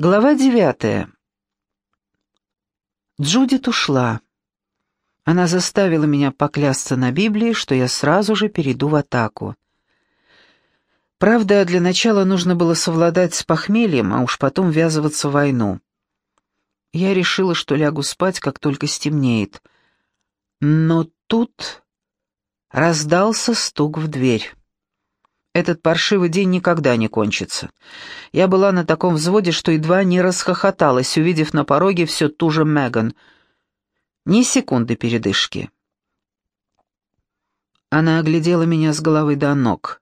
Глава девятая. Джудит ушла. Она заставила меня поклясться на Библии, что я сразу же перейду в атаку. Правда, для начала нужно было совладать с похмельем, а уж потом ввязываться в войну. Я решила, что лягу спать, как только стемнеет. Но тут раздался стук в дверь. Этот паршивый день никогда не кончится. Я была на таком взводе, что едва не расхохоталась, увидев на пороге все ту же Меган. Ни секунды передышки. Она оглядела меня с головы до ног,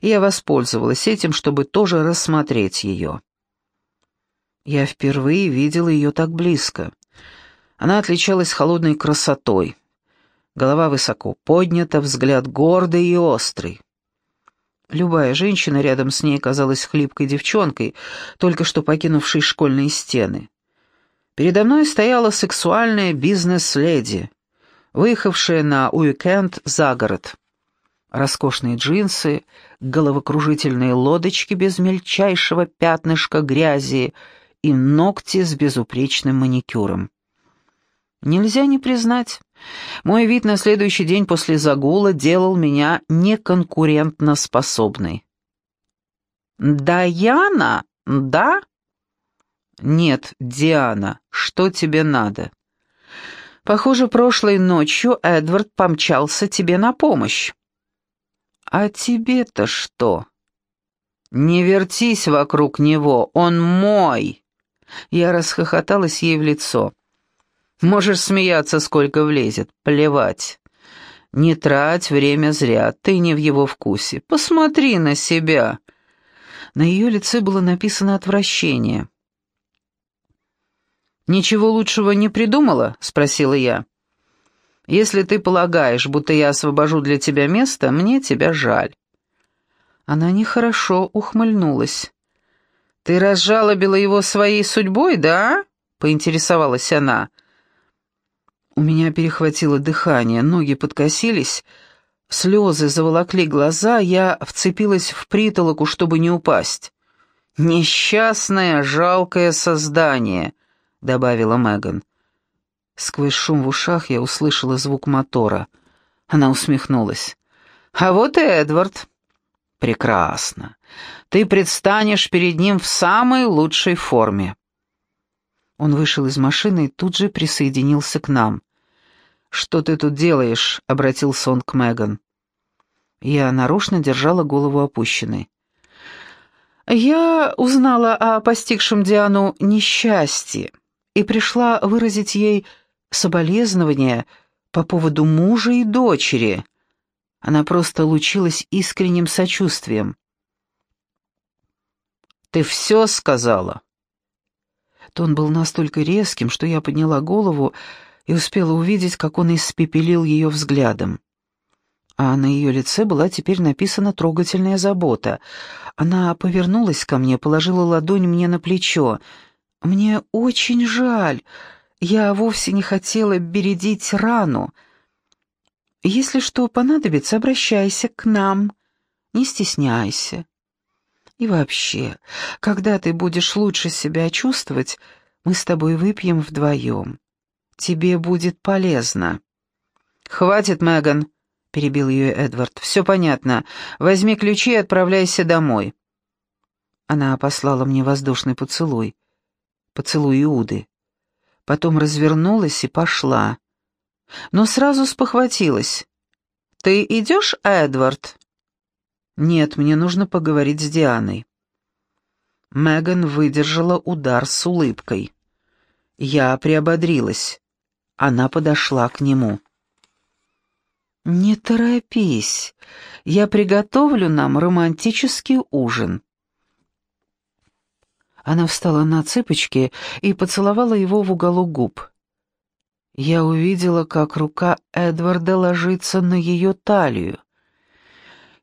и я воспользовалась этим, чтобы тоже рассмотреть ее. Я впервые видела ее так близко. Она отличалась холодной красотой. Голова высоко поднята, взгляд гордый и острый. Любая женщина рядом с ней казалась хлипкой девчонкой, только что покинувшей школьные стены. Передо мной стояла сексуальная бизнес-леди, выехавшая на уикенд за город. Роскошные джинсы, головокружительные лодочки без мельчайшего пятнышка грязи и ногти с безупречным маникюром. Нельзя не признать, мой вид на следующий день после загула делал меня неконкурентно способной. «Даяна, да?» «Нет, Диана, что тебе надо?» «Похоже, прошлой ночью Эдвард помчался тебе на помощь». «А тебе-то что?» «Не вертись вокруг него, он мой!» Я расхохоталась ей в лицо. Можешь смеяться, сколько влезет, плевать. Не трать время зря, ты не в его вкусе. Посмотри на себя». На ее лице было написано отвращение. «Ничего лучшего не придумала?» — спросила я. «Если ты полагаешь, будто я освобожу для тебя место, мне тебя жаль». Она нехорошо ухмыльнулась. «Ты разжалобила его своей судьбой, да?» — поинтересовалась она. У меня перехватило дыхание, ноги подкосились, слезы заволокли глаза, я вцепилась в притолоку, чтобы не упасть. «Несчастное, жалкое создание», — добавила Меган. Сквозь шум в ушах я услышала звук мотора. Она усмехнулась. «А вот и Эдвард». «Прекрасно. Ты предстанешь перед ним в самой лучшей форме». Он вышел из машины и тут же присоединился к нам. «Что ты тут делаешь?» — обратился он к Меган. Я нарочно держала голову опущенной. «Я узнала о постигшем Диану несчастье и пришла выразить ей соболезнования по поводу мужа и дочери». Она просто лучилась искренним сочувствием. «Ты все сказала?» Тон был настолько резким, что я подняла голову и успела увидеть, как он испепелил ее взглядом. А на ее лице была теперь написана трогательная забота. Она повернулась ко мне, положила ладонь мне на плечо. «Мне очень жаль. Я вовсе не хотела бередить рану. Если что понадобится, обращайся к нам. Не стесняйся. И вообще, когда ты будешь лучше себя чувствовать, мы с тобой выпьем вдвоем. Тебе будет полезно». «Хватит, Меган», — перебил ее Эдвард. «Все понятно. Возьми ключи и отправляйся домой». Она послала мне воздушный поцелуй. Поцелуй Иуды. Потом развернулась и пошла. Но сразу спохватилась. «Ты идешь, Эдвард?» «Нет, мне нужно поговорить с Дианой». Меган выдержала удар с улыбкой. Я приободрилась. Она подошла к нему. «Не торопись, я приготовлю нам романтический ужин». Она встала на цыпочки и поцеловала его в уголок губ. Я увидела, как рука Эдварда ложится на ее талию.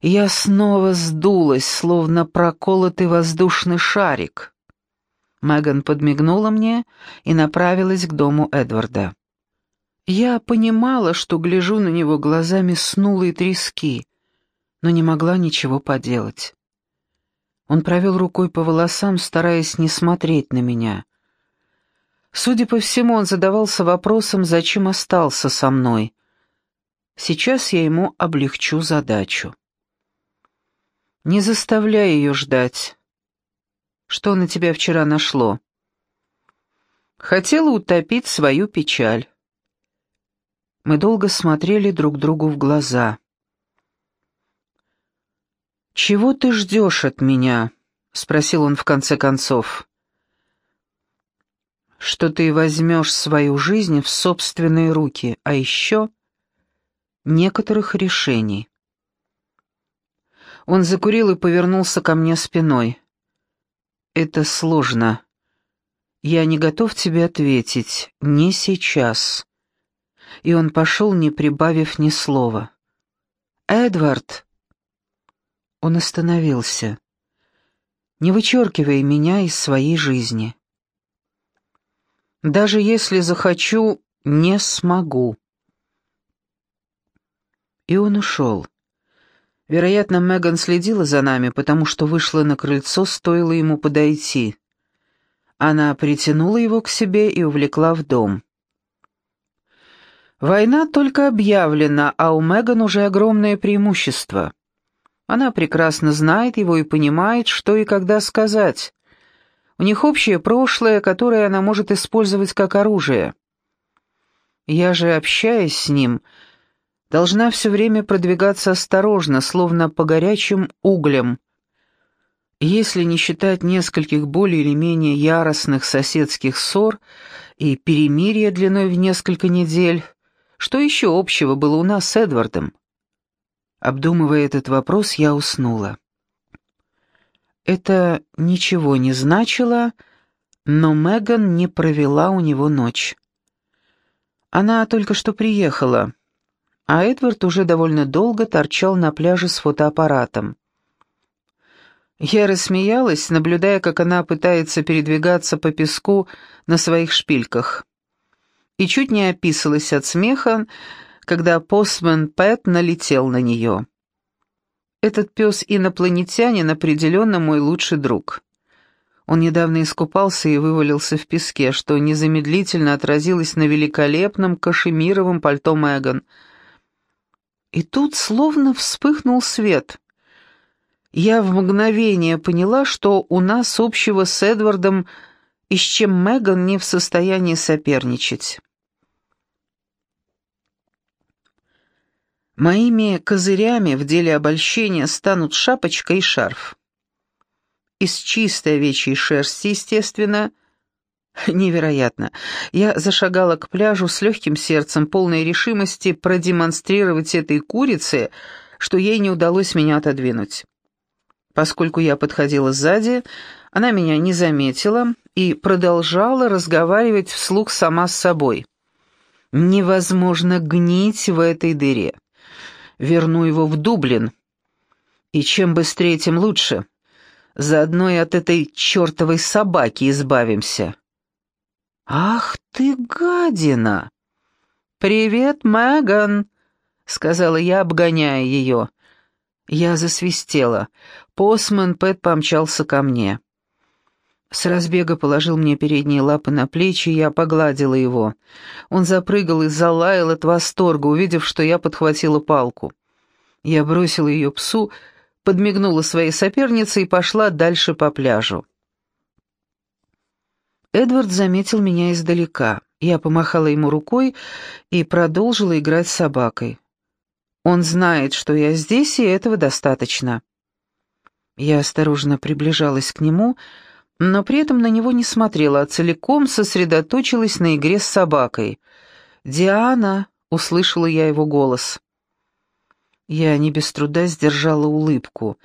Я снова сдулась, словно проколотый воздушный шарик. Меган подмигнула мне и направилась к дому Эдварда. Я понимала, что гляжу на него глазами снулой трески, но не могла ничего поделать. Он провел рукой по волосам, стараясь не смотреть на меня. Судя по всему, он задавался вопросом, зачем остался со мной. Сейчас я ему облегчу задачу. Не заставляй ее ждать. Что на тебя вчера нашло? Хотела утопить свою печаль. Мы долго смотрели друг другу в глаза. «Чего ты ждешь от меня?» — спросил он в конце концов что ты возьмешь свою жизнь в собственные руки, а еще некоторых решений. Он закурил и повернулся ко мне спиной. «Это сложно. Я не готов тебе ответить. Не сейчас». И он пошел, не прибавив ни слова. «Эдвард!» Он остановился. «Не вычеркивай меня из своей жизни». Даже если захочу, не смогу. И он ушел. Вероятно, Меган следила за нами, потому что вышла на крыльцо, стоило ему подойти. Она притянула его к себе и увлекла в дом. Война только объявлена, а у Меган уже огромное преимущество. Она прекрасно знает его и понимает, что и когда сказать. У них общее прошлое, которое она может использовать как оружие. Я же, общаясь с ним, должна все время продвигаться осторожно, словно по горячим углям. Если не считать нескольких более или менее яростных соседских ссор и перемирия длиной в несколько недель, что еще общего было у нас с Эдвардом? Обдумывая этот вопрос, я уснула. Это ничего не значило, но Меган не провела у него ночь. Она только что приехала, а Эдвард уже довольно долго торчал на пляже с фотоаппаратом. Я рассмеялась, наблюдая, как она пытается передвигаться по песку на своих шпильках. И чуть не описалась от смеха, когда постмен Пэт налетел на нее. Этот пес-инопланетянин определенно мой лучший друг. Он недавно искупался и вывалился в песке, что незамедлительно отразилось на великолепном кашемировом пальто Меган. И тут словно вспыхнул свет. Я в мгновение поняла, что у нас общего с Эдвардом и с чем Меган не в состоянии соперничать. Моими козырями в деле обольщения станут шапочка и шарф. Из чистой овечьей шерсти, естественно. Невероятно. Я зашагала к пляжу с легким сердцем, полной решимости продемонстрировать этой курице, что ей не удалось меня отодвинуть. Поскольку я подходила сзади, она меня не заметила и продолжала разговаривать вслух сама с собой. «Невозможно гнить в этой дыре верну его в Дублин. И чем быстрее, тем лучше. Заодно и от этой чертовой собаки избавимся. «Ах ты, гадина!» «Привет, Меган!» — сказала я, обгоняя ее. Я засвистела. Посман Пэт помчался ко мне. С разбега положил мне передние лапы на плечи, я погладила его. Он запрыгал и залаял от восторга, увидев, что я подхватила палку. Я бросила ее псу, подмигнула своей сопернице и пошла дальше по пляжу. Эдвард заметил меня издалека. Я помахала ему рукой и продолжила играть с собакой. Он знает, что я здесь, и этого достаточно. Я осторожно приближалась к нему, но при этом на него не смотрела, а целиком сосредоточилась на игре с собакой. «Диана!» — услышала я его голос. Я не без труда сдержала улыбку.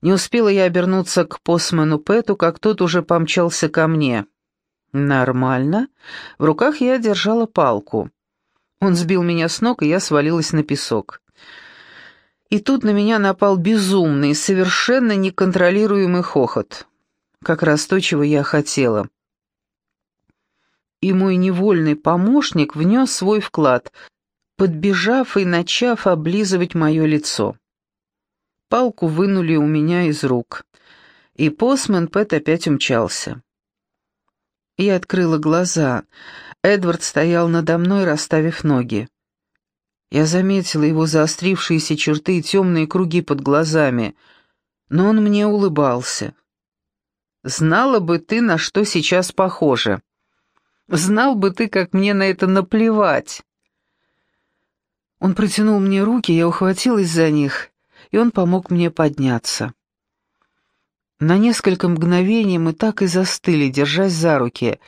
Не успела я обернуться к посману Пэту, как тот уже помчался ко мне. «Нормально». В руках я держала палку. Он сбил меня с ног, и я свалилась на песок. И тут на меня напал безумный, совершенно неконтролируемый хохот как раз то, чего я хотела. И мой невольный помощник внес свой вклад, подбежав и начав облизывать мое лицо. Палку вынули у меня из рук. И постмен Пэт опять умчался. Я открыла глаза. Эдвард стоял надо мной, расставив ноги. Я заметила его заострившиеся черты и темные круги под глазами, но он мне улыбался. «Знала бы ты, на что сейчас похоже. Знал бы ты, как мне на это наплевать». Он протянул мне руки, я ухватилась за них, и он помог мне подняться. На несколько мгновений мы так и застыли, держась за руки.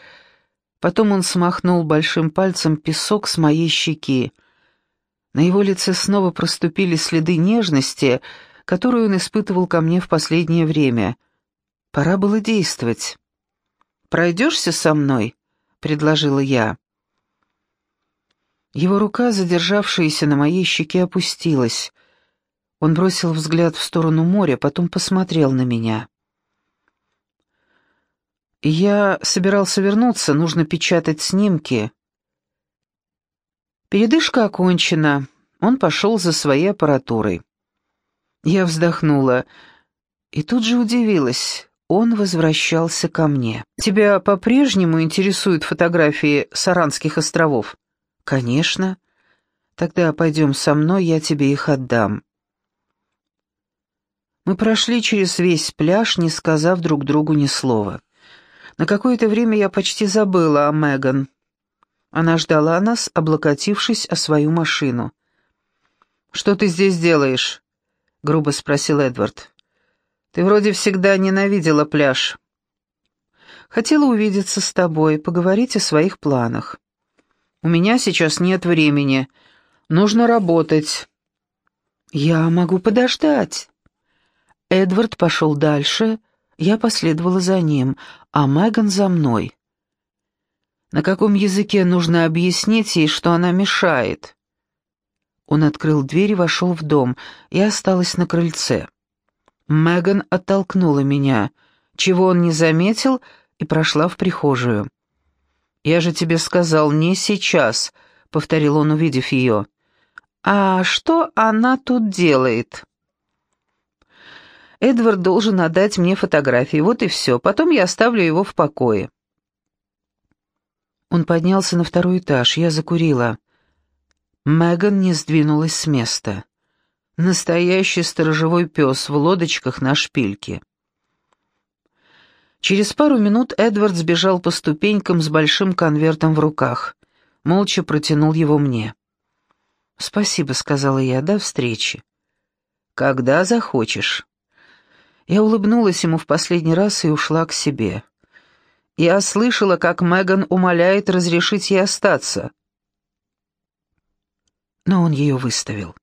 Потом он смахнул большим пальцем песок с моей щеки. На его лице снова проступили следы нежности, которую он испытывал ко мне в последнее время. Пора было действовать. «Пройдешься со мной?» — предложила я. Его рука, задержавшаяся на моей щеке, опустилась. Он бросил взгляд в сторону моря, потом посмотрел на меня. «Я собирался вернуться, нужно печатать снимки». Передышка окончена, он пошел за своей аппаратурой. Я вздохнула и тут же удивилась. Он возвращался ко мне. «Тебя по-прежнему интересуют фотографии Саранских островов?» «Конечно. Тогда пойдем со мной, я тебе их отдам». Мы прошли через весь пляж, не сказав друг другу ни слова. На какое-то время я почти забыла о Меган. Она ждала нас, облокотившись о свою машину. «Что ты здесь делаешь?» — грубо спросил Эдвард. «Ты вроде всегда ненавидела пляж». «Хотела увидеться с тобой, поговорить о своих планах». У меня сейчас нет времени. Нужно работать». «Я могу подождать». Эдвард пошел дальше, я последовала за ним, а Меган за мной. На каком языке нужно объяснить ей, что она мешает? Он открыл дверь и вошел в дом, и осталась на крыльце. Меган оттолкнула меня, чего он не заметил, и прошла в прихожую. «Я же тебе сказал, не сейчас», — повторил он, увидев ее. «А что она тут делает?» «Эдвард должен отдать мне фотографии, вот и все. Потом я оставлю его в покое». Он поднялся на второй этаж, я закурила. Меган не сдвинулась с места. Настоящий сторожевой пес в лодочках на шпильке. Через пару минут Эдвард сбежал по ступенькам с большим конвертом в руках. Молча протянул его мне. «Спасибо», — сказала я, — «до встречи». «Когда захочешь». Я улыбнулась ему в последний раз и ушла к себе. Я слышала, как Меган умоляет разрешить ей остаться. Но он ее выставил.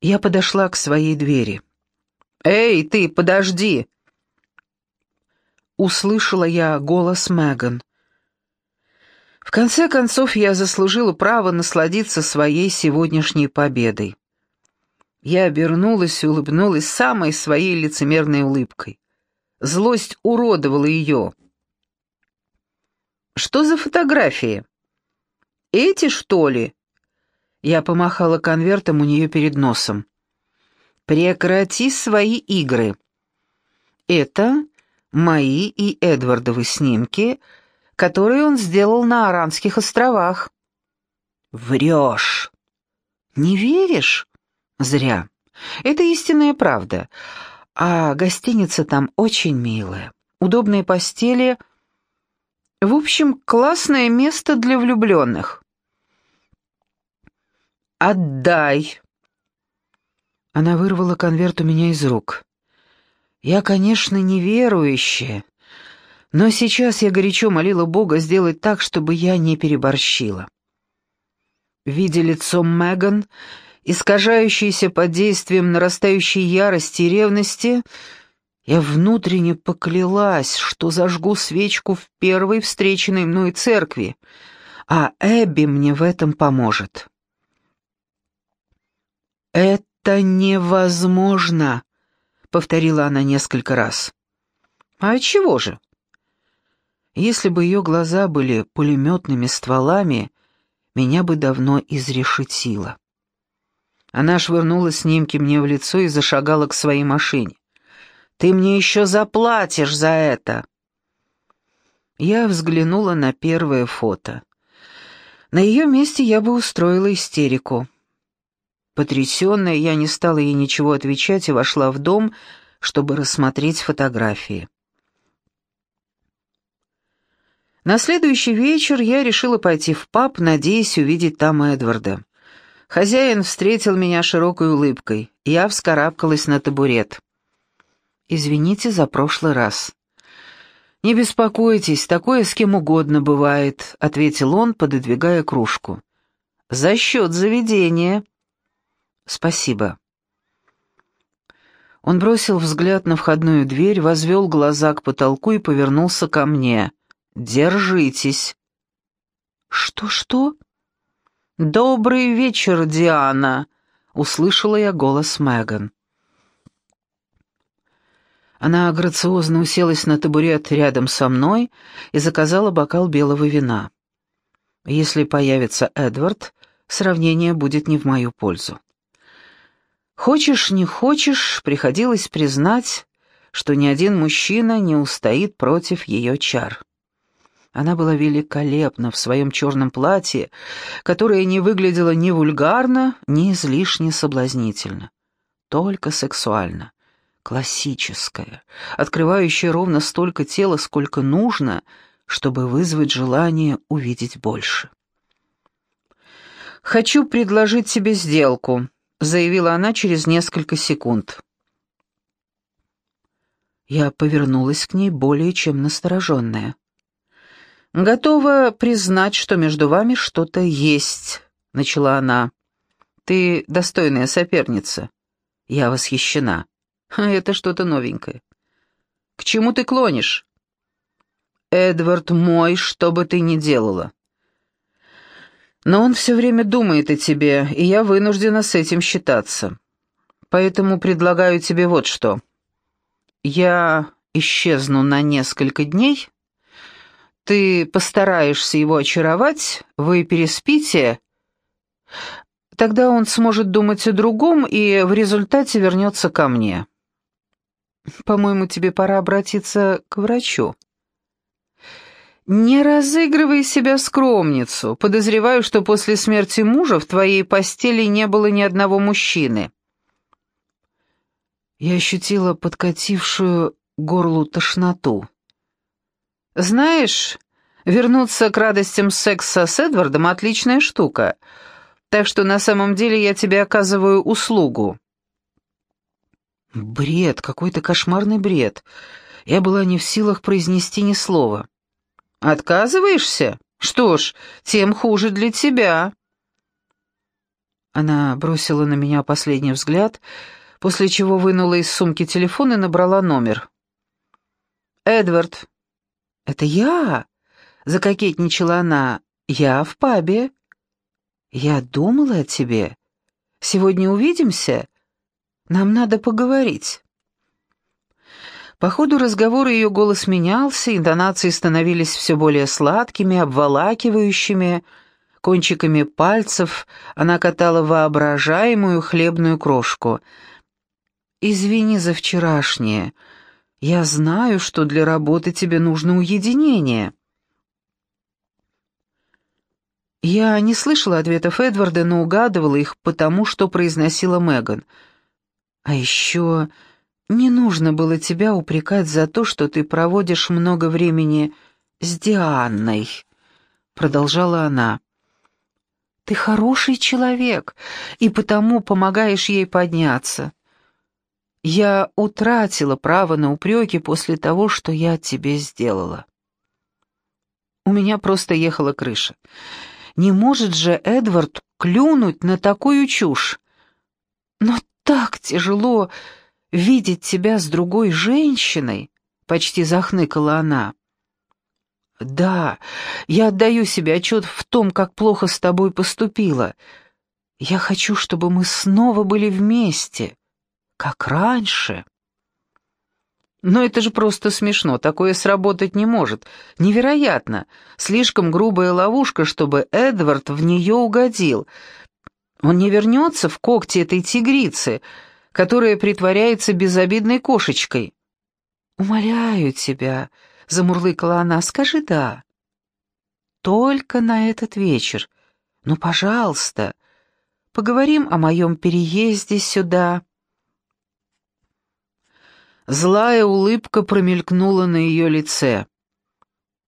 Я подошла к своей двери. «Эй, ты, подожди!» Услышала я голос Меган. В конце концов, я заслужила право насладиться своей сегодняшней победой. Я обернулась и улыбнулась самой своей лицемерной улыбкой. Злость уродовала ее. «Что за фотографии?» «Эти, что ли?» Я помахала конвертом у нее перед носом. Прекрати свои игры. Это мои и Эдвардовы снимки, которые он сделал на Аранских островах. Врешь. Не веришь? Зря. Это истинная правда. А гостиница там очень милая. Удобные постели. В общем, классное место для влюбленных. «Отдай!» Она вырвала конверт у меня из рук. Я, конечно, неверующая, но сейчас я горячо молила Бога сделать так, чтобы я не переборщила. Видя лицо Меган, искажающееся под действием нарастающей ярости и ревности, я внутренне поклялась, что зажгу свечку в первой встреченной мной церкви, а Эбби мне в этом поможет. «Это невозможно», — повторила она несколько раз. «А чего же?» Если бы ее глаза были пулеметными стволами, меня бы давно изрешетило. Она швырнула снимки мне в лицо и зашагала к своей машине. «Ты мне еще заплатишь за это!» Я взглянула на первое фото. На ее месте я бы устроила истерику. Потрясенная, я не стала ей ничего отвечать и вошла в дом, чтобы рассмотреть фотографии. На следующий вечер я решила пойти в паб, надеясь увидеть там Эдварда. Хозяин встретил меня широкой улыбкой. Я вскарабкалась на табурет. «Извините за прошлый раз». «Не беспокойтесь, такое с кем угодно бывает», — ответил он, пододвигая кружку. «За счет заведения». «Спасибо». Он бросил взгляд на входную дверь, возвел глаза к потолку и повернулся ко мне. «Держитесь». «Что-что?» «Добрый вечер, Диана!» — услышала я голос Меган. Она грациозно уселась на табурет рядом со мной и заказала бокал белого вина. Если появится Эдвард, сравнение будет не в мою пользу. Хочешь, не хочешь, приходилось признать, что ни один мужчина не устоит против ее чар. Она была великолепна в своем черном платье, которое не выглядело ни вульгарно, ни излишне соблазнительно, только сексуально, классическое, открывающее ровно столько тела, сколько нужно, чтобы вызвать желание увидеть больше. «Хочу предложить тебе сделку», — заявила она через несколько секунд. Я повернулась к ней более чем настороженная. «Готова признать, что между вами что-то есть», — начала она. «Ты достойная соперница. Я восхищена. Это что-то новенькое. К чему ты клонишь?» «Эдвард мой, что бы ты ни делала. Но он все время думает о тебе, и я вынуждена с этим считаться. Поэтому предлагаю тебе вот что. Я исчезну на несколько дней» Ты постараешься его очаровать, вы переспите, тогда он сможет думать о другом и в результате вернется ко мне. По-моему, тебе пора обратиться к врачу. Не разыгрывай себя скромницу. Подозреваю, что после смерти мужа в твоей постели не было ни одного мужчины. Я ощутила подкатившую горлу тошноту. Знаешь, вернуться к радостям секса с Эдвардом — отличная штука, так что на самом деле я тебе оказываю услугу». Бред, какой-то кошмарный бред. Я была не в силах произнести ни слова. «Отказываешься? Что ж, тем хуже для тебя». Она бросила на меня последний взгляд, после чего вынула из сумки телефон и набрала номер. «Эдвард, «Это я!» — закокетничала она. «Я в пабе». «Я думала о тебе. Сегодня увидимся? Нам надо поговорить». По ходу разговора ее голос менялся, интонации становились все более сладкими, обволакивающими. Кончиками пальцев она катала воображаемую хлебную крошку. «Извини за вчерашнее», я знаю, что для работы тебе нужно уединение». Я не слышала ответов Эдварда, но угадывала их потому, что произносила Меган. «А еще не нужно было тебя упрекать за то, что ты проводишь много времени с Дианной», — продолжала она. «Ты хороший человек, и потому помогаешь ей подняться. Я утратила право на упреки после того, что я тебе сделала. У меня просто ехала крыша. Не может же Эдвард клюнуть на такую чушь. Но так тяжело видеть тебя с другой женщиной, почти захныкала она. Да, я отдаю себе отчет в том, как плохо с тобой поступила. Я хочу, чтобы мы снова были вместе как раньше. Но это же просто смешно, такое сработать не может. Невероятно. Слишком грубая ловушка, чтобы Эдвард в нее угодил. Он не вернется в когти этой тигрицы, которая притворяется безобидной кошечкой. «Умоляю тебя», — замурлыкала она, — «скажи «да». «Только на этот вечер. Ну, пожалуйста, поговорим о моем переезде сюда». Злая улыбка промелькнула на ее лице.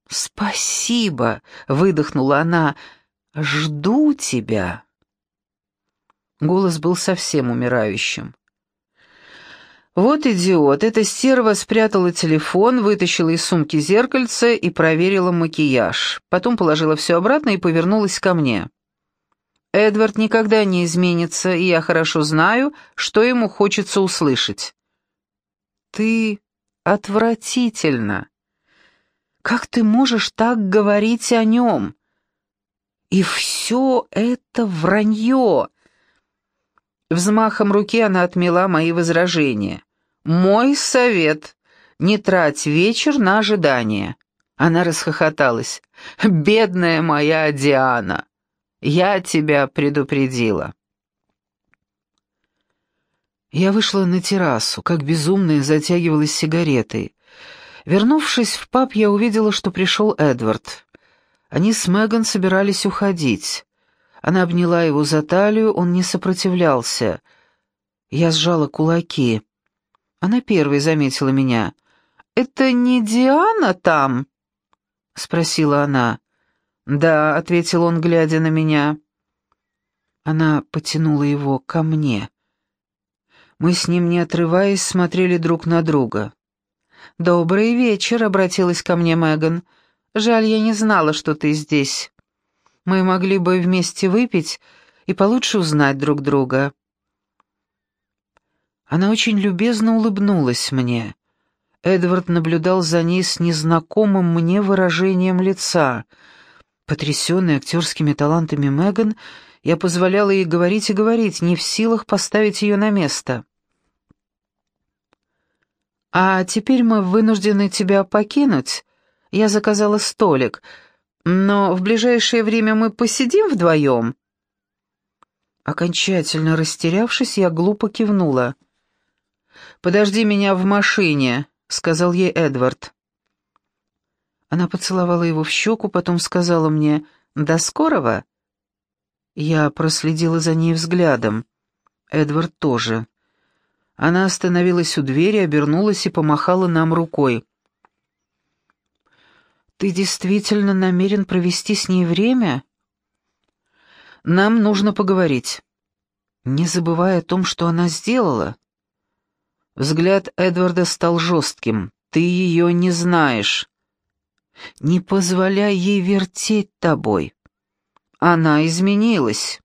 «Спасибо», — выдохнула она, — «жду тебя». Голос был совсем умирающим. Вот идиот, эта стерва спрятала телефон, вытащила из сумки зеркальце и проверила макияж. Потом положила все обратно и повернулась ко мне. Эдвард никогда не изменится, и я хорошо знаю, что ему хочется услышать. «Ты отвратительно. Как ты можешь так говорить о нем? И все это вранье!» Взмахом руки она отмела мои возражения. «Мой совет — не трать вечер на ожидание». Она расхохоталась. «Бедная моя Диана, я тебя предупредила». Я вышла на террасу, как безумная затягивалась сигаретой. Вернувшись в паб, я увидела, что пришел Эдвард. Они с Меган собирались уходить. Она обняла его за талию, он не сопротивлялся. Я сжала кулаки. Она первой заметила меня. «Это не Диана там?» — спросила она. «Да», — ответил он, глядя на меня. Она потянула его ко мне. Мы с ним, не отрываясь, смотрели друг на друга. «Добрый вечер», — обратилась ко мне Меган. «Жаль, я не знала, что ты здесь. Мы могли бы вместе выпить и получше узнать друг друга». Она очень любезно улыбнулась мне. Эдвард наблюдал за ней с незнакомым мне выражением лица. Потрясенный актерскими талантами Меган, я позволяла ей говорить и говорить, не в силах поставить ее на место. «А теперь мы вынуждены тебя покинуть. Я заказала столик, но в ближайшее время мы посидим вдвоем». Окончательно растерявшись, я глупо кивнула. «Подожди меня в машине», — сказал ей Эдвард. Она поцеловала его в щеку, потом сказала мне «До скорого?» Я проследила за ней взглядом. Эдвард тоже. Она остановилась у двери, обернулась и помахала нам рукой. «Ты действительно намерен провести с ней время?» «Нам нужно поговорить». Не забывая о том, что она сделала. Взгляд Эдварда стал жестким. «Ты ее не знаешь. Не позволяй ей вертеть тобой. Она изменилась».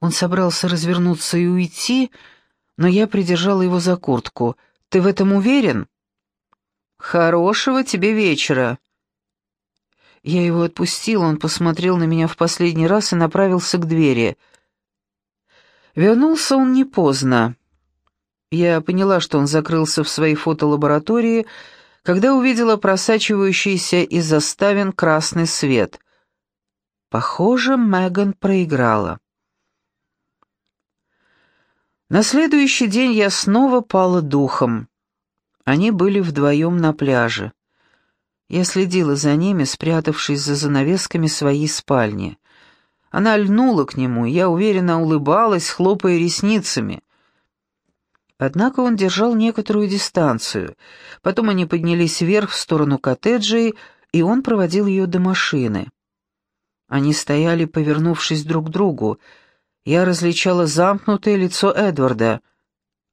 Он собрался развернуться и уйти, но я придержала его за куртку. «Ты в этом уверен?» «Хорошего тебе вечера!» Я его отпустил, он посмотрел на меня в последний раз и направился к двери. Вернулся он не поздно. Я поняла, что он закрылся в своей фотолаборатории, когда увидела просачивающийся из заставин красный свет. Похоже, Меган проиграла. На следующий день я снова пала духом. Они были вдвоем на пляже. Я следила за ними, спрятавшись за занавесками своей спальни. Она льнула к нему, я уверенно улыбалась, хлопая ресницами. Однако он держал некоторую дистанцию. Потом они поднялись вверх в сторону коттеджей, и он проводил ее до машины. Они стояли, повернувшись друг к другу, я различала замкнутое лицо Эдварда.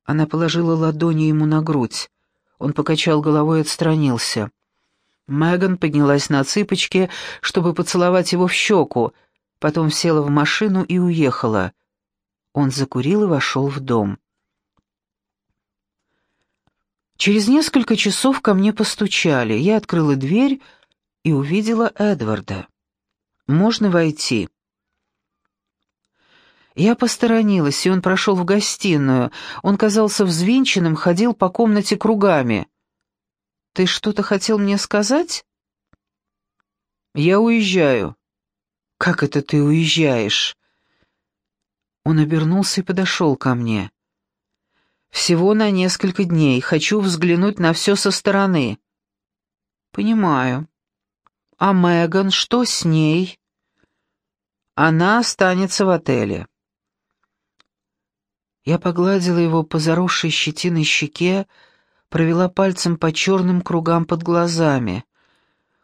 Она положила ладони ему на грудь. Он покачал головой и отстранился. Меган поднялась на цыпочки, чтобы поцеловать его в щеку, потом села в машину и уехала. Он закурил и вошел в дом. Через несколько часов ко мне постучали. Я открыла дверь и увидела Эдварда. «Можно войти?» Я посторонилась, и он прошел в гостиную. Он казался взвинченным, ходил по комнате кругами. «Ты что-то хотел мне сказать?» «Я уезжаю». «Как это ты уезжаешь?» Он обернулся и подошел ко мне. «Всего на несколько дней. Хочу взглянуть на все со стороны». «Понимаю. А Меган, что с ней?» «Она останется в отеле». Я погладила его по заросшей щетиной щеке, провела пальцем по черным кругам под глазами.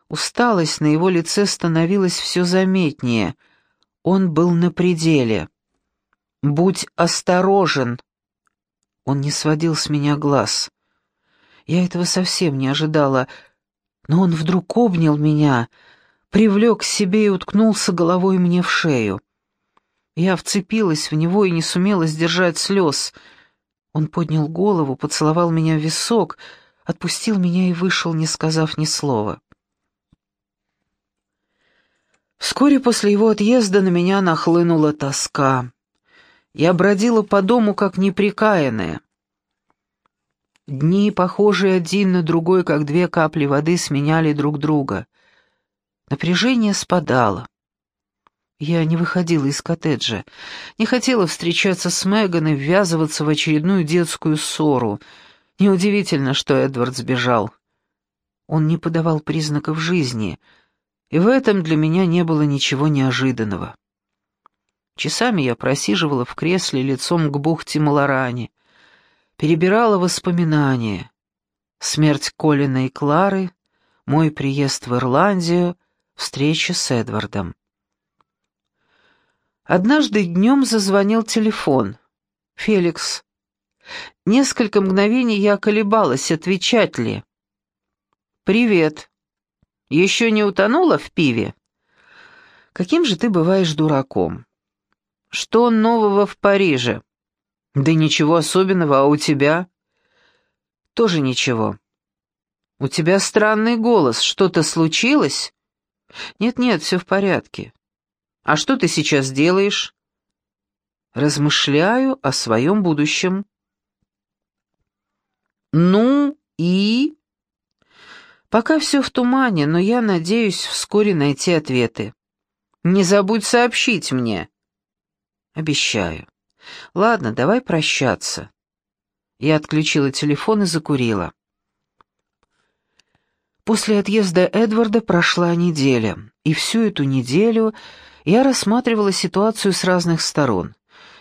Усталость на его лице становилась все заметнее. Он был на пределе. «Будь осторожен!» Он не сводил с меня глаз. Я этого совсем не ожидала, но он вдруг обнял меня, привлек к себе и уткнулся головой мне в шею. Я вцепилась в него и не сумела сдержать слез. Он поднял голову, поцеловал меня в висок, отпустил меня и вышел, не сказав ни слова. Вскоре после его отъезда на меня нахлынула тоска. Я бродила по дому, как неприкаянная. Дни, похожие один на другой, как две капли воды, сменяли друг друга. Напряжение спадало. Я не выходила из коттеджа, не хотела встречаться с Меган и ввязываться в очередную детскую ссору. Неудивительно, что Эдвард сбежал. Он не подавал признаков жизни, и в этом для меня не было ничего неожиданного. Часами я просиживала в кресле лицом к бухте Малорани, перебирала воспоминания. Смерть Колина и Клары, мой приезд в Ирландию, встреча с Эдвардом. Однажды днем зазвонил телефон. «Феликс». Несколько мгновений я колебалась, отвечать ли. «Привет. Еще не утонула в пиве?» «Каким же ты бываешь дураком?» «Что нового в Париже?» «Да ничего особенного, а у тебя?» «Тоже ничего». «У тебя странный голос. Что-то случилось?» «Нет-нет, все в порядке. А что ты сейчас делаешь? Размышляю о своем будущем. Ну и... Пока все в тумане, но я надеюсь вскоре найти ответы. Не забудь сообщить мне. Обещаю. Ладно, давай прощаться. Я отключила телефон и закурила. После отъезда Эдварда прошла неделя, и всю эту неделю я рассматривала ситуацию с разных сторон,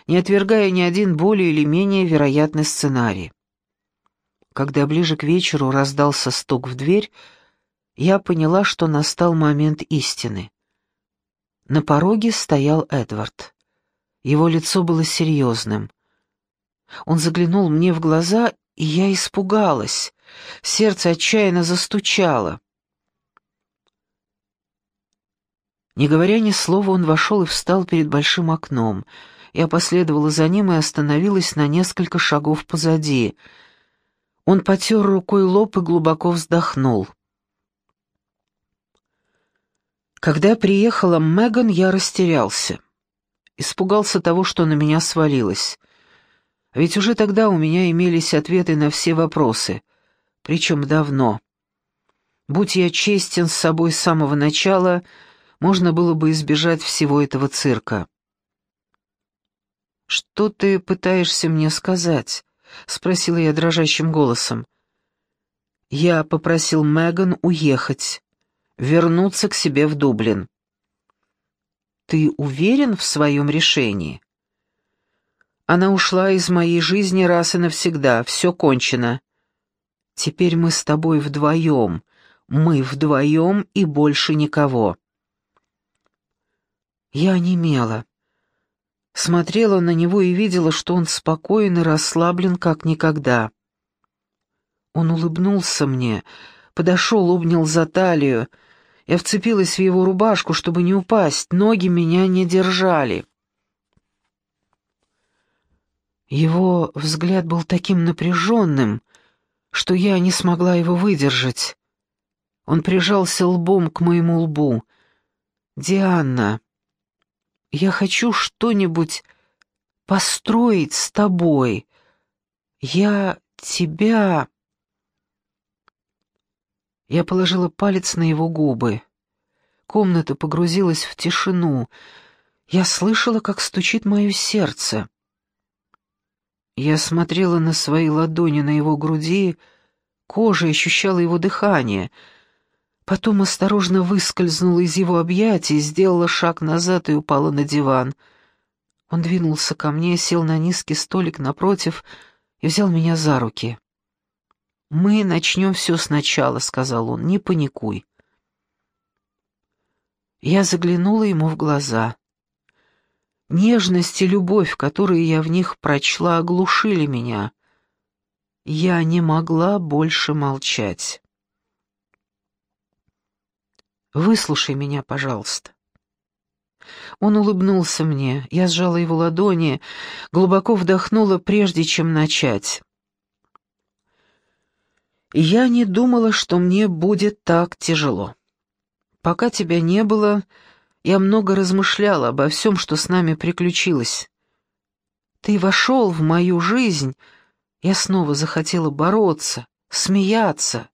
не отвергая ни один более или менее вероятный сценарий. Когда ближе к вечеру раздался стук в дверь, я поняла, что настал момент истины. На пороге стоял Эдвард. Его лицо было серьезным. Он заглянул мне в глаза, и я испугалась. Сердце отчаянно застучало. Не говоря ни слова, он вошел и встал перед большим окном. Я последовала за ним и остановилась на несколько шагов позади. Он потер рукой лоб и глубоко вздохнул. Когда приехала Меган, я растерялся. Испугался того, что на меня свалилось. Ведь уже тогда у меня имелись ответы на все вопросы, причем давно. Будь я честен с собой с самого начала — можно было бы избежать всего этого цирка. «Что ты пытаешься мне сказать?» — спросила я дрожащим голосом. Я попросил Меган уехать, вернуться к себе в Дублин. «Ты уверен в своем решении?» «Она ушла из моей жизни раз и навсегда, все кончено. Теперь мы с тобой вдвоем, мы вдвоем и больше никого». Я онемела. Смотрела на него и видела, что он спокоен и расслаблен, как никогда. Он улыбнулся мне, подошел, обнял за талию. Я вцепилась в его рубашку, чтобы не упасть, ноги меня не держали. Его взгляд был таким напряженным, что я не смогла его выдержать. Он прижался лбом к моему лбу. «Диана, я хочу что-нибудь построить с тобой. Я тебя...» Я положила палец на его губы. Комната погрузилась в тишину. Я слышала, как стучит мое сердце. Я смотрела на свои ладони на его груди, кожей ощущала его дыхание. Потом осторожно выскользнула из его объятий, сделала шаг назад и упала на диван. Он двинулся ко мне, сел на низкий столик напротив и взял меня за руки. «Мы начнем все сначала», — сказал он, — «не паникуй». Я заглянула ему в глаза. Нежность и любовь, которые я в них прочла, оглушили меня. Я не могла больше молчать. «Выслушай меня, пожалуйста». Он улыбнулся мне, я сжала его ладони, глубоко вдохнула, прежде чем начать. Я не думала, что мне будет так тяжело. Пока тебя не было, я много размышляла обо всем, что с нами приключилось. Ты вошел в мою жизнь, я снова захотела бороться, смеяться,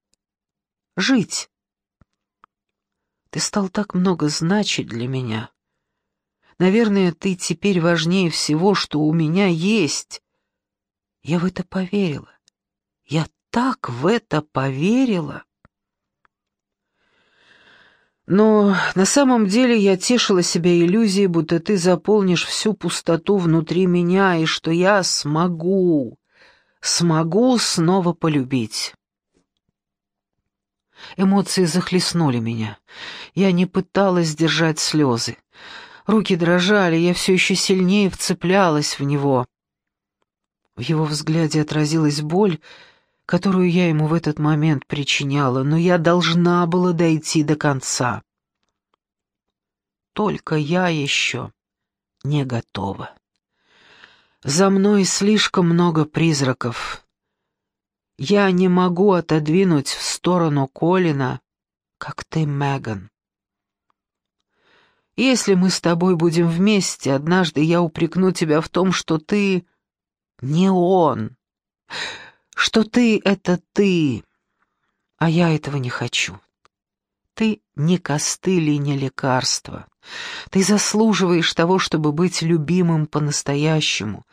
жить. Ты стал так много значить для меня. Наверное, ты теперь важнее всего, что у меня есть. Я в это поверила. Я так в это поверила. Но на самом деле я тешила себя иллюзией, будто ты заполнишь всю пустоту внутри меня, и что я смогу, смогу снова полюбить. Эмоции захлестнули меня. Я не пыталась сдержать слезы. Руки дрожали, я все еще сильнее вцеплялась в него. В его взгляде отразилась боль, которую я ему в этот момент причиняла, но я должна была дойти до конца. Только я еще не готова. За мной слишком много призраков. Я не могу отодвинуть в сторону Колина, как ты, Меган. Если мы с тобой будем вместе, однажды я упрекну тебя в том, что ты не он что ты — это ты, а я этого не хочу. Ты не костыль и не лекарство. Ты заслуживаешь того, чтобы быть любимым по-настоящему.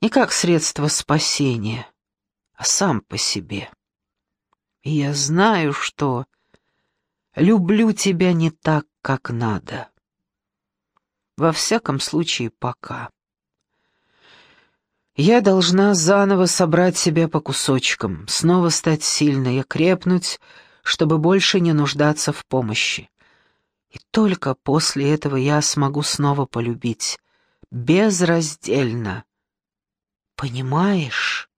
Не как средство спасения, а сам по себе. И я знаю, что люблю тебя не так, как надо. Во всяком случае, пока. Я должна заново собрать себя по кусочкам, снова стать сильной и крепнуть, чтобы больше не нуждаться в помощи. И только после этого я смогу снова полюбить. Безраздельно. Понимаешь?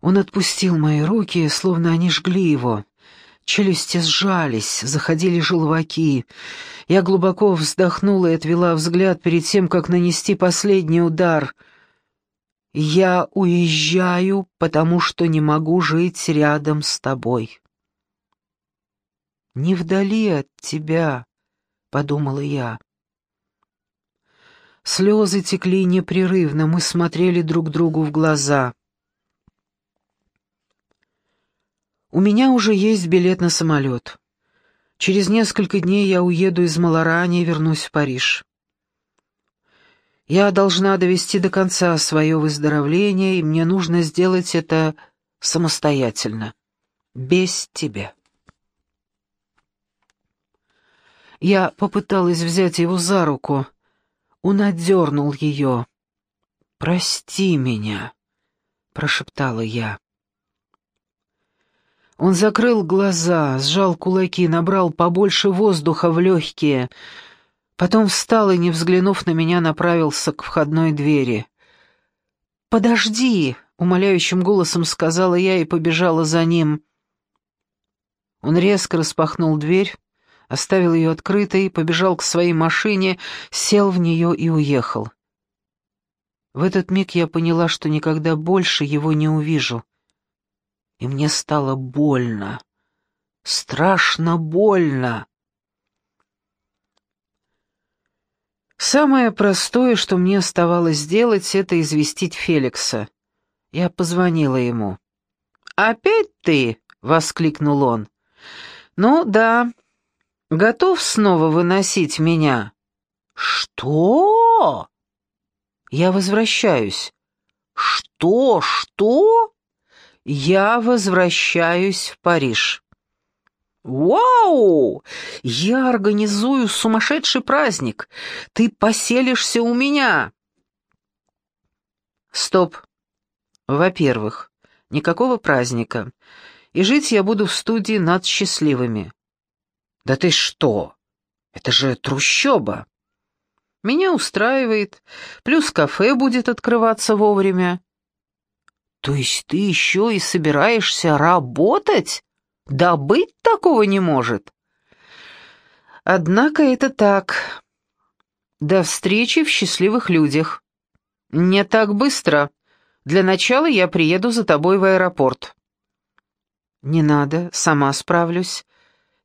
Он отпустил мои руки, словно они жгли его. Челюсти сжались, заходили желваки. Я глубоко вздохнула и отвела взгляд перед тем, как нанести последний удар. «Я уезжаю, потому что не могу жить рядом с тобой». «Не вдали от тебя», — подумала я. Слезы текли непрерывно, мы смотрели друг другу в глаза. У меня уже есть билет на самолет. Через несколько дней я уеду из Малорани и вернусь в Париж. Я должна довести до конца свое выздоровление, и мне нужно сделать это самостоятельно, без тебя. Я попыталась взять его за руку. Он отдернул ее. «Прости меня», — прошептала я. Он закрыл глаза, сжал кулаки, набрал побольше воздуха в легкие. Потом встал и, не взглянув на меня, направился к входной двери. «Подожди!» — умоляющим голосом сказала я и побежала за ним. Он резко распахнул дверь, оставил ее открытой, побежал к своей машине, сел в нее и уехал. В этот миг я поняла, что никогда больше его не увижу и мне стало больно, страшно больно. Самое простое, что мне оставалось сделать, это известить Феликса. Я позвонила ему. «Опять ты?» — воскликнул он. «Ну да, готов снова выносить меня?» «Что?» «Я возвращаюсь». «Что? Что?» «Я возвращаюсь в Париж». «Вау! Я организую сумасшедший праздник. Ты поселишься у меня!» «Стоп. Во-первых, никакого праздника. И жить я буду в студии над счастливыми». «Да ты что? Это же трущоба!» «Меня устраивает. Плюс кафе будет открываться вовремя». «То есть ты еще и собираешься работать?» Да быть такого не может. Однако это так. До встречи в счастливых людях. Не так быстро. Для начала я приеду за тобой в аэропорт. Не надо, сама справлюсь.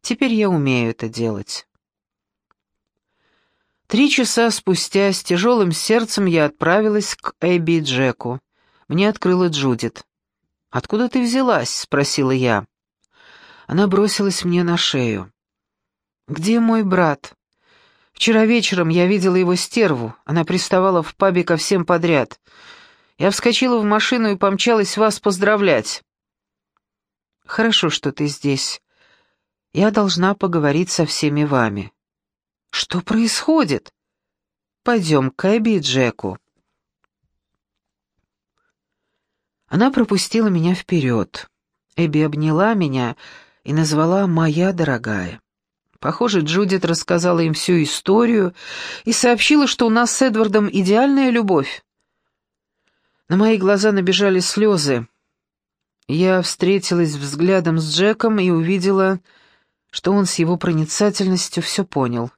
Теперь я умею это делать. Три часа спустя с тяжелым сердцем я отправилась к Эбби Джеку. Мне открыла Джудит. «Откуда ты взялась?» — спросила я. Она бросилась мне на шею. «Где мой брат?» «Вчера вечером я видела его стерву. Она приставала в пабе ко всем подряд. Я вскочила в машину и помчалась вас поздравлять». «Хорошо, что ты здесь. Я должна поговорить со всеми вами». «Что происходит?» «Пойдем к Эбби и Джеку». Она пропустила меня вперед. Эбби обняла меня и назвала «моя дорогая». Похоже, Джудит рассказала им всю историю и сообщила, что у нас с Эдвардом идеальная любовь. На мои глаза набежали слезы. Я встретилась взглядом с Джеком и увидела, что он с его проницательностью все понял.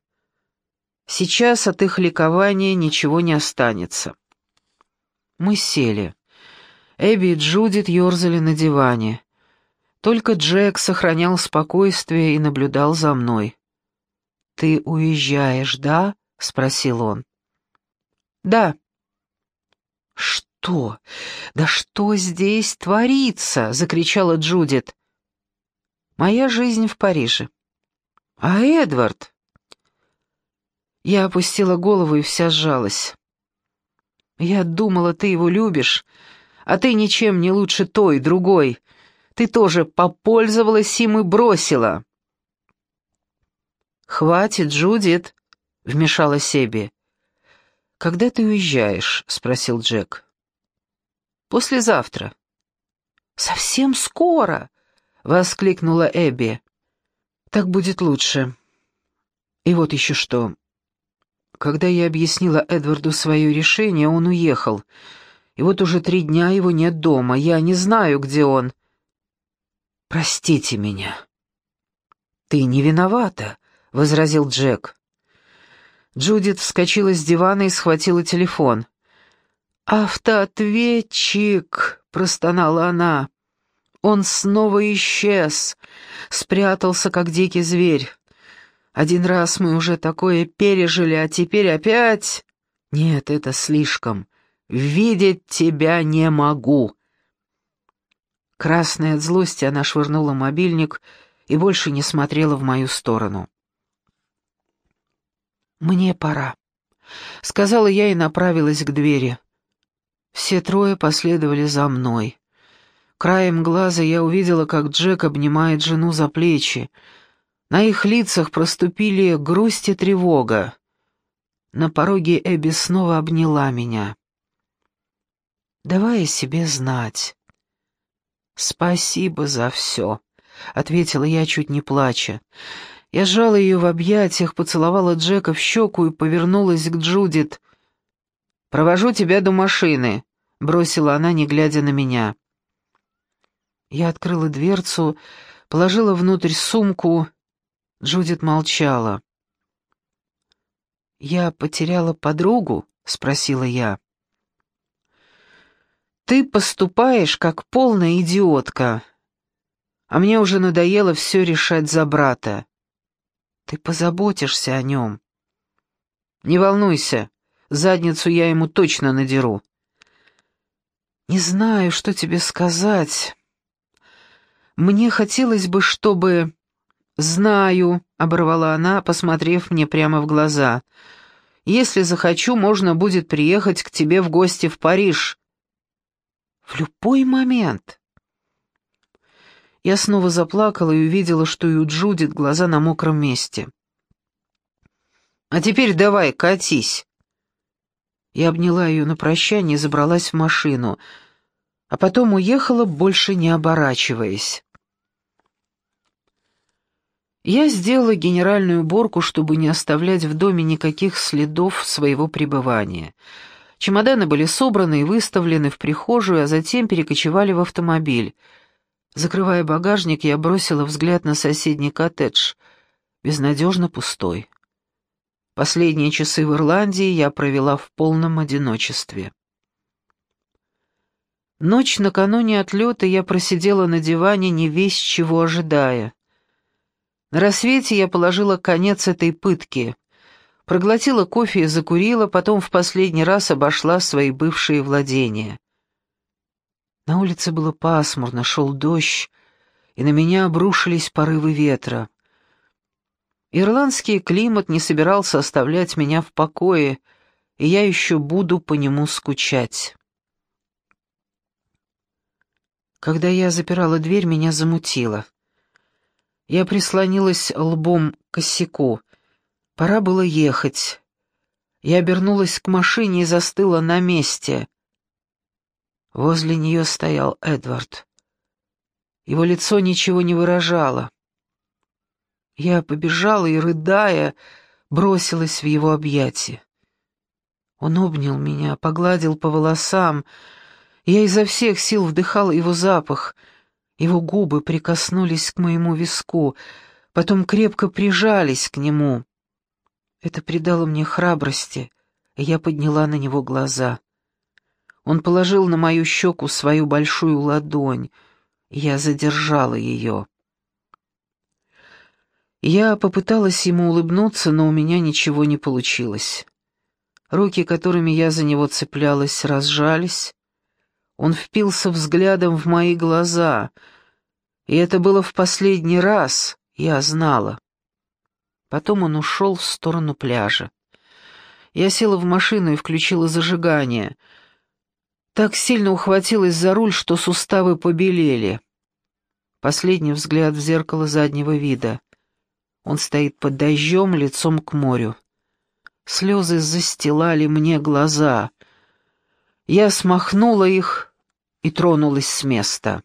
Сейчас от их ликования ничего не останется. Мы сели. Эбби и Джудит ерзали на диване. Только Джек сохранял спокойствие и наблюдал за мной. «Ты уезжаешь, да?» — спросил он. «Да». «Что? Да что здесь творится?» — закричала Джудит. «Моя жизнь в Париже». «А Эдвард?» Я опустила голову и вся сжалась. «Я думала, ты его любишь, а ты ничем не лучше той, другой. Ты тоже попользовалась им и бросила». «Хватит, Джудит», — вмешалась Себи. «Когда ты уезжаешь?» — спросил Джек. «Послезавтра». «Совсем скоро!» — воскликнула Эбби. «Так будет лучше. И вот еще что. Когда я объяснила Эдварду свое решение, он уехал. И вот уже три дня его нет дома. Я не знаю, где он. «Простите меня». «Ты не виновата», — возразил Джек. Джудит вскочила с дивана и схватила телефон. «Автоответчик!» — простонала она. «Он снова исчез, спрятался, как дикий зверь. Один раз мы уже такое пережили, а теперь опять...» «Нет, это слишком. Видеть тебя не могу». Красная от злости, она швырнула мобильник и больше не смотрела в мою сторону. «Мне пора», — сказала я и направилась к двери. Все трое последовали за мной. Краем глаза я увидела, как Джек обнимает жену за плечи. На их лицах проступили грусть и тревога. На пороге Эбби снова обняла меня. «Давай о себе знать», «Спасибо за все», — ответила я, чуть не плача. Я сжала ее в объятиях, поцеловала Джека в щеку и повернулась к Джудит. «Провожу тебя до машины», — бросила она, не глядя на меня. Я открыла дверцу, положила внутрь сумку. Джудит молчала. «Я потеряла подругу?» — спросила я. Ты поступаешь как полная идиотка. А мне уже надоело все решать за брата. Ты позаботишься о нем. Не волнуйся, задницу я ему точно надеру. Не знаю, что тебе сказать. Мне хотелось бы, чтобы... «Знаю», — оборвала она, посмотрев мне прямо в глаза. «Если захочу, можно будет приехать к тебе в гости в Париж». «В любой момент». Я снова заплакала и увидела, что и у Джудит глаза на мокром месте. «А теперь давай, катись». Я обняла ее на прощание и забралась в машину, а потом уехала, больше не оборачиваясь. Я сделала генеральную уборку, чтобы не оставлять в доме никаких следов своего пребывания. Чемоданы были собраны и выставлены в прихожую, а затем перекочевали в автомобиль. Закрывая багажник, я бросила взгляд на соседний коттедж, безнадежно пустой. Последние часы в Ирландии я провела в полном одиночестве. Ночь накануне отлета я просидела на диване, не весь чего ожидая. На рассвете я положила конец этой пытке. Проглотила кофе и закурила, потом в последний раз обошла свои бывшие владения. На улице было пасмурно, шел дождь, и на меня обрушились порывы ветра. Ирландский климат не собирался оставлять меня в покое, и я еще буду по нему скучать. Когда я запирала дверь, меня замутило. Я прислонилась лбом к косяку. Пора было ехать. Я обернулась к машине и застыла на месте. Возле нее стоял Эдвард. Его лицо ничего не выражало. Я побежала и, рыдая, бросилась в его объятия. Он обнял меня, погладил по волосам. Я изо всех сил вдыхала его запах. Его губы прикоснулись к моему виску, потом крепко прижались к нему. Это придало мне храбрости, и я подняла на него глаза. Он положил на мою щеку свою большую ладонь, и я задержала ее. Я попыталась ему улыбнуться, но у меня ничего не получилось. Руки, которыми я за него цеплялась, разжались. Он впился взглядом в мои глаза, и это было в последний раз, я знала. Потом он ушел в сторону пляжа. Я села в машину и включила зажигание. Так сильно ухватилась за руль, что суставы побелели. Последний взгляд в зеркало заднего вида. Он стоит под дождем, лицом к морю. Слезы застилали мне глаза. Я смахнула их и тронулась с места.